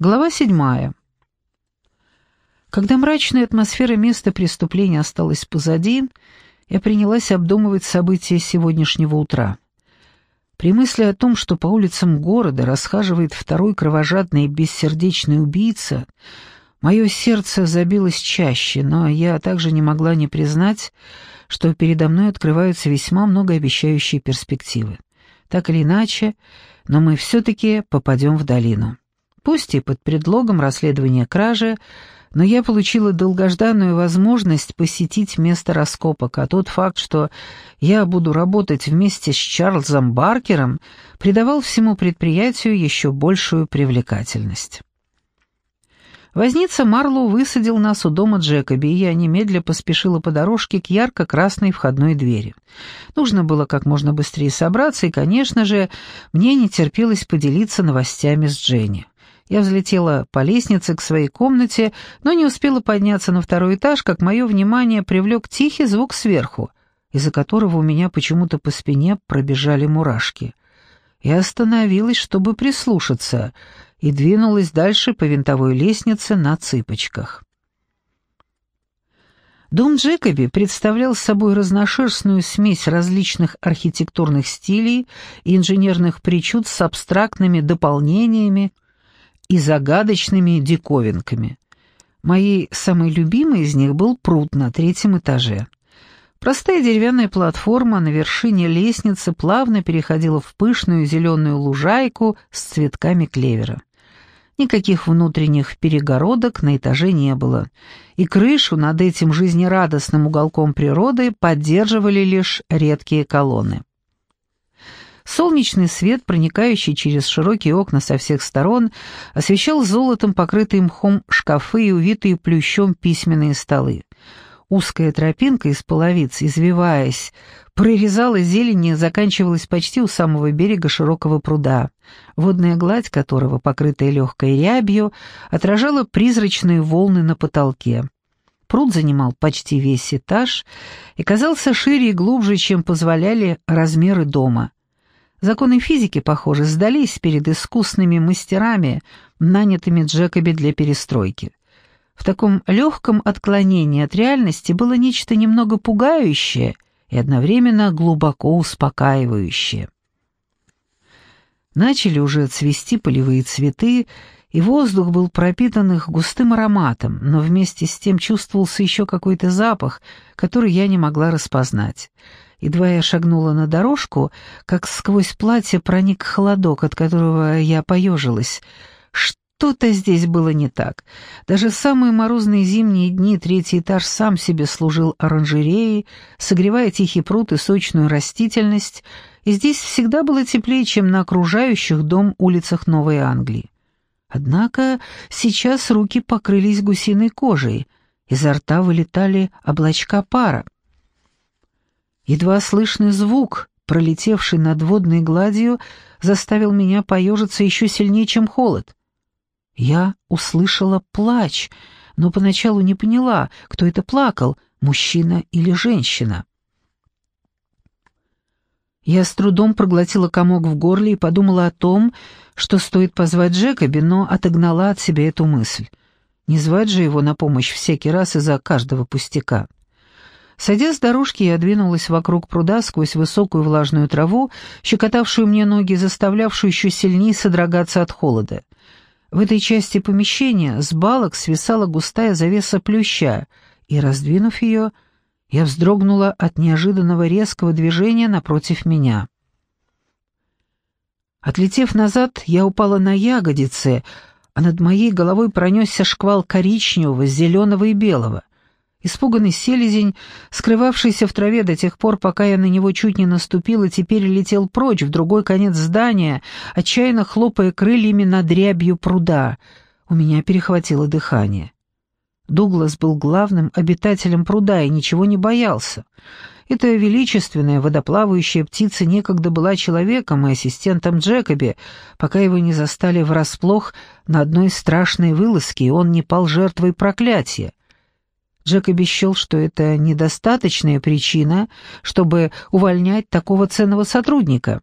Глава седьмая. Когда мрачная атмосфера места преступления осталась позади, я принялась обдумывать события сегодняшнего утра. При мысли о том, что по улицам города расхаживает второй кровожадный и бессердечный убийца, мое сердце забилось чаще, но я также не могла не признать, что передо мной открываются весьма многообещающие перспективы. Так или иначе, но мы все-таки попадем в долину пусть и под предлогом расследования кражи, но я получила долгожданную возможность посетить место раскопок, а тот факт, что я буду работать вместе с Чарльзом Баркером, придавал всему предприятию еще большую привлекательность. Возница Марлоу высадил нас у дома Джекоби, и я немедля поспешила по дорожке к ярко-красной входной двери. Нужно было как можно быстрее собраться, и, конечно же, мне не терпелось поделиться новостями с Дженни. Я взлетела по лестнице к своей комнате, но не успела подняться на второй этаж, как мое внимание привлек тихий звук сверху, из-за которого у меня почему-то по спине пробежали мурашки. Я остановилась, чтобы прислушаться, и двинулась дальше по винтовой лестнице на цыпочках. Дом Джекоби представлял собой разношерстную смесь различных архитектурных стилей и инженерных причуд с абстрактными дополнениями, и загадочными диковинками. Моей самой любимой из них был пруд на третьем этаже. Простая деревянная платформа на вершине лестницы плавно переходила в пышную зеленую лужайку с цветками клевера. Никаких внутренних перегородок на этаже не было, и крышу над этим жизнерадостным уголком природы поддерживали лишь редкие колонны. Солнечный свет, проникающий через широкие окна со всех сторон, освещал золотом покрытые мхом шкафы и увитые плющом письменные столы. Узкая тропинка из половиц, извиваясь, прорезала зелень и заканчивалась почти у самого берега широкого пруда, водная гладь которого, покрытая легкой рябью, отражала призрачные волны на потолке. Пруд занимал почти весь этаж и казался шире и глубже, чем позволяли размеры дома. Законы физики, похоже, сдались перед искусными мастерами, нанятыми Джекоби для перестройки. В таком легком отклонении от реальности было нечто немного пугающее и одновременно глубоко успокаивающее. Начали уже цвести полевые цветы, и воздух был пропитан их густым ароматом, но вместе с тем чувствовался еще какой-то запах, который я не могла распознать. Едва я шагнула на дорожку, как сквозь платье проник холодок, от которого я поежилась. Что-то здесь было не так. Даже самые морозные зимние дни третий этаж сам себе служил оранжереей, согревая тихий пруд и сочную растительность, и здесь всегда было теплее, чем на окружающих дом улицах Новой Англии. Однако сейчас руки покрылись гусиной кожей, изо рта вылетали облачка пара. Едва слышный звук, пролетевший над водной гладью, заставил меня поежиться еще сильнее, чем холод. Я услышала плач, но поначалу не поняла, кто это плакал, мужчина или женщина. Я с трудом проглотила комок в горле и подумала о том, что стоит позвать Джекоби, но отогнала от себя эту мысль. Не звать же его на помощь всякий раз из-за каждого пустяка. Сойдя с дорожки, я двинулась вокруг пруда сквозь высокую влажную траву, щекотавшую мне ноги, заставлявшую еще сильнее содрогаться от холода. В этой части помещения с балок свисала густая завеса плюща, и, раздвинув ее, я вздрогнула от неожиданного резкого движения напротив меня. Отлетев назад, я упала на ягодицы, а над моей головой пронесся шквал коричневого, зеленого и белого. Испуганный селезень, скрывавшийся в траве до тех пор, пока я на него чуть не наступила, теперь летел прочь в другой конец здания, отчаянно хлопая крыльями над рябью пруда. У меня перехватило дыхание. Дуглас был главным обитателем пруда и ничего не боялся. Эта величественная водоплавающая птица некогда была человеком и ассистентом Джекоби, пока его не застали врасплох на одной страшной вылазке, и он не пал жертвой проклятия. Джек обещал, что это недостаточная причина, чтобы увольнять такого ценного сотрудника.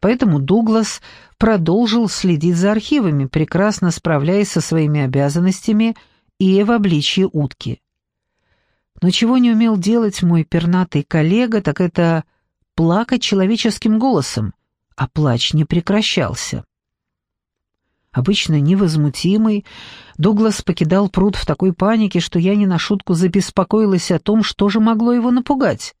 Поэтому Дуглас продолжил следить за архивами, прекрасно справляясь со своими обязанностями и в обличье утки. Но чего не умел делать мой пернатый коллега, так это плакать человеческим голосом, а плач не прекращался. Обычно невозмутимый, Дуглас покидал пруд в такой панике, что я не на шутку забеспокоилась о том, что же могло его напугать.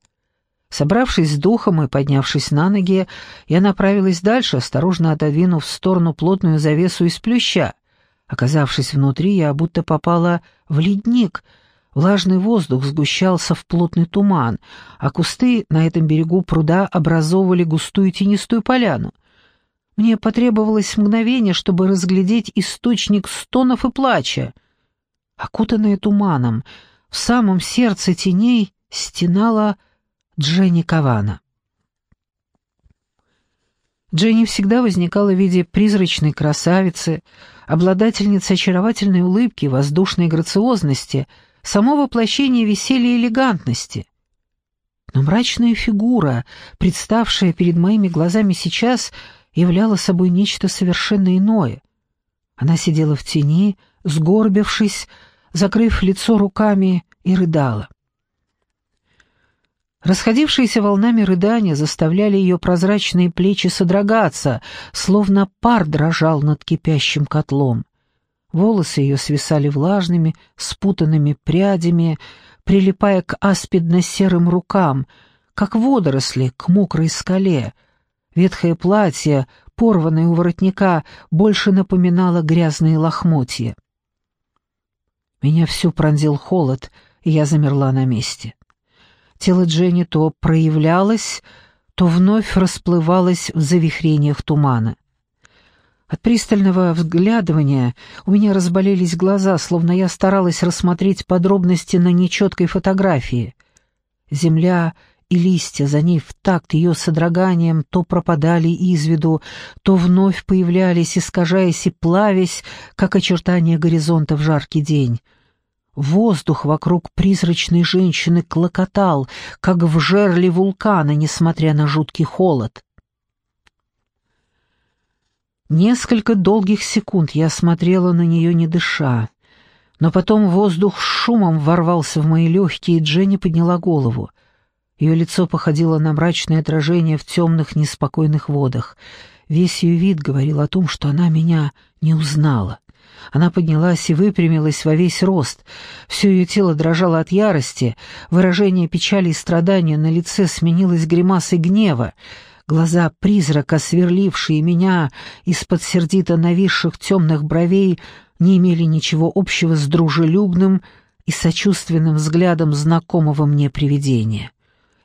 Собравшись с духом и поднявшись на ноги, я направилась дальше, осторожно отодвинув в сторону плотную завесу из плюща. Оказавшись внутри, я будто попала в ледник. Влажный воздух сгущался в плотный туман, а кусты на этом берегу пруда образовывали густую тенистую поляну. Мне потребовалось мгновение, чтобы разглядеть источник стонов и плача. Окутанная туманом, в самом сердце теней стенала Дженни Кавана. Дженни всегда возникала в виде призрачной красавицы, обладательницы очаровательной улыбки, воздушной грациозности, само воплощение веселья и элегантности. Но мрачная фигура, представшая перед моими глазами сейчас, — являла собой нечто совершенно иное. Она сидела в тени, сгорбившись, закрыв лицо руками, и рыдала. Расходившиеся волнами рыдания заставляли ее прозрачные плечи содрогаться, словно пар дрожал над кипящим котлом. Волосы ее свисали влажными, спутанными прядями, прилипая к аспидно-серым рукам, как водоросли к мокрой скале — Ветхое платье, порванное у воротника, больше напоминало грязные лохмотья. Меня всю пронзил холод, и я замерла на месте. Тело Дженни то проявлялось, то вновь расплывалось в завихрениях тумана. От пристального взглядывания у меня разболелись глаза, словно я старалась рассмотреть подробности на нечеткой фотографии. Земля и листья за ней в такт ее содроганием то пропадали из виду, то вновь появлялись, искажаясь и плавясь, как очертания горизонта в жаркий день. Воздух вокруг призрачной женщины клокотал, как в жерле вулкана, несмотря на жуткий холод. Несколько долгих секунд я смотрела на нее, не дыша. Но потом воздух шумом ворвался в мои легкие, и Дженни подняла голову. Ее лицо походило на мрачное отражение в темных, неспокойных водах. Весь ее вид говорил о том, что она меня не узнала. Она поднялась и выпрямилась во весь рост. Все ее тело дрожало от ярости, выражение печали и страдания на лице сменилось гримасой гнева. Глаза призрака, сверлившие меня из-под сердито нависших темных бровей, не имели ничего общего с дружелюбным и сочувственным взглядом знакомого мне привидения.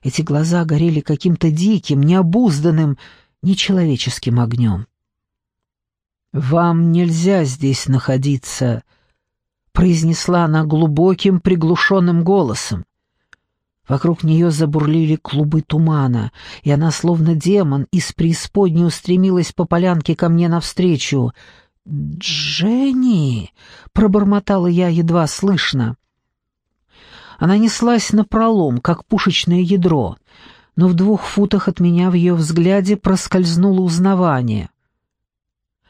Эти глаза горели каким-то диким, необузданным, нечеловеческим огнем. «Вам нельзя здесь находиться», — произнесла она глубоким, приглушенным голосом. Вокруг нее забурлили клубы тумана, и она, словно демон, из преисподней устремилась по полянке ко мне навстречу. «Дженни!» — пробормотала я едва слышно. Она неслась напролом, как пушечное ядро, но в двух футах от меня в ее взгляде проскользнуло узнавание.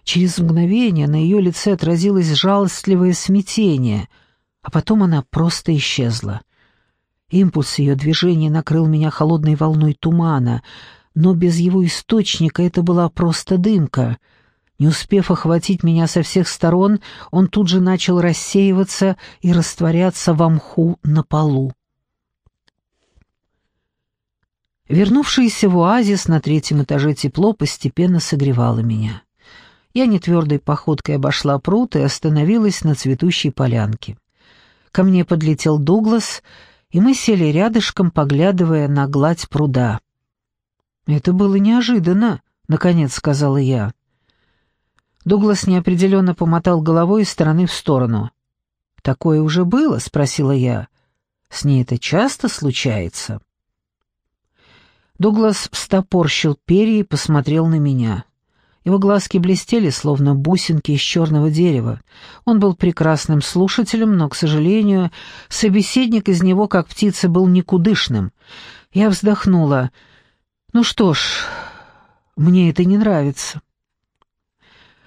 Через мгновение на ее лице отразилось жалостливое смятение, а потом она просто исчезла. Импульс ее движения накрыл меня холодной волной тумана, но без его источника это была просто дымка — не успев охватить меня со всех сторон, он тут же начал рассеиваться и растворяться в мху на полу. Вернувшееся в оазис на третьем этаже тепло постепенно согревало меня. Я нетвердой походкой обошла пруд и остановилась на цветущей полянке. Ко мне подлетел Дуглас, и мы сели рядышком, поглядывая на гладь пруда. «Это было неожиданно», — наконец сказала я. Дуглас неопределенно помотал головой из стороны в сторону. «Такое уже было?» — спросила я. «С ней это часто случается?» Дуглас встопорщил перья и посмотрел на меня. Его глазки блестели, словно бусинки из черного дерева. Он был прекрасным слушателем, но, к сожалению, собеседник из него, как птица, был никудышным. Я вздохнула. «Ну что ж, Мне это не нравится.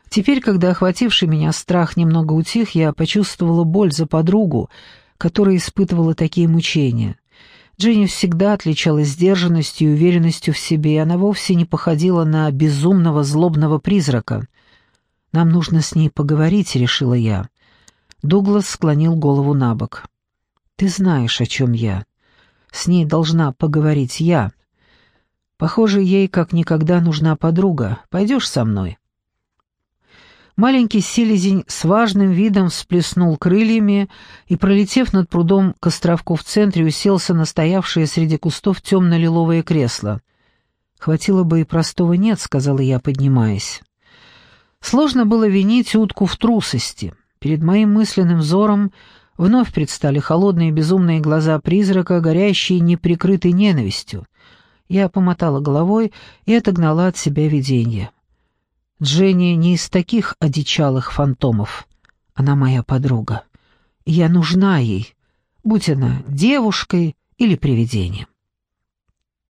Теперь, когда охвативший меня страх немного утих, я почувствовала боль за подругу, которая испытывала такие мучения. Дженни всегда отличалась сдержанностью и уверенностью в себе, и она вовсе не походила на безумного злобного призрака. «Нам нужно с ней поговорить», — решила я. Дуглас склонил голову на бок. «Ты знаешь, о чем я. С ней должна поговорить я. Похоже, ей как никогда нужна подруга. Пойдешь со мной?» Маленький селезень с важным видом всплеснул крыльями и, пролетев над прудом к островку в центре, уселся на стоявшее среди кустов темно-лиловое кресло. «Хватило бы и простого «нет», — сказала я, поднимаясь. Сложно было винить утку в трусости. Перед моим мысленным взором вновь предстали холодные безумные глаза призрака, горящие неприкрытой ненавистью. Я помотала головой и отогнала от себя видение. Дженни не из таких одичалых фантомов. Она моя подруга. Я нужна ей, будь она девушкой или привидением.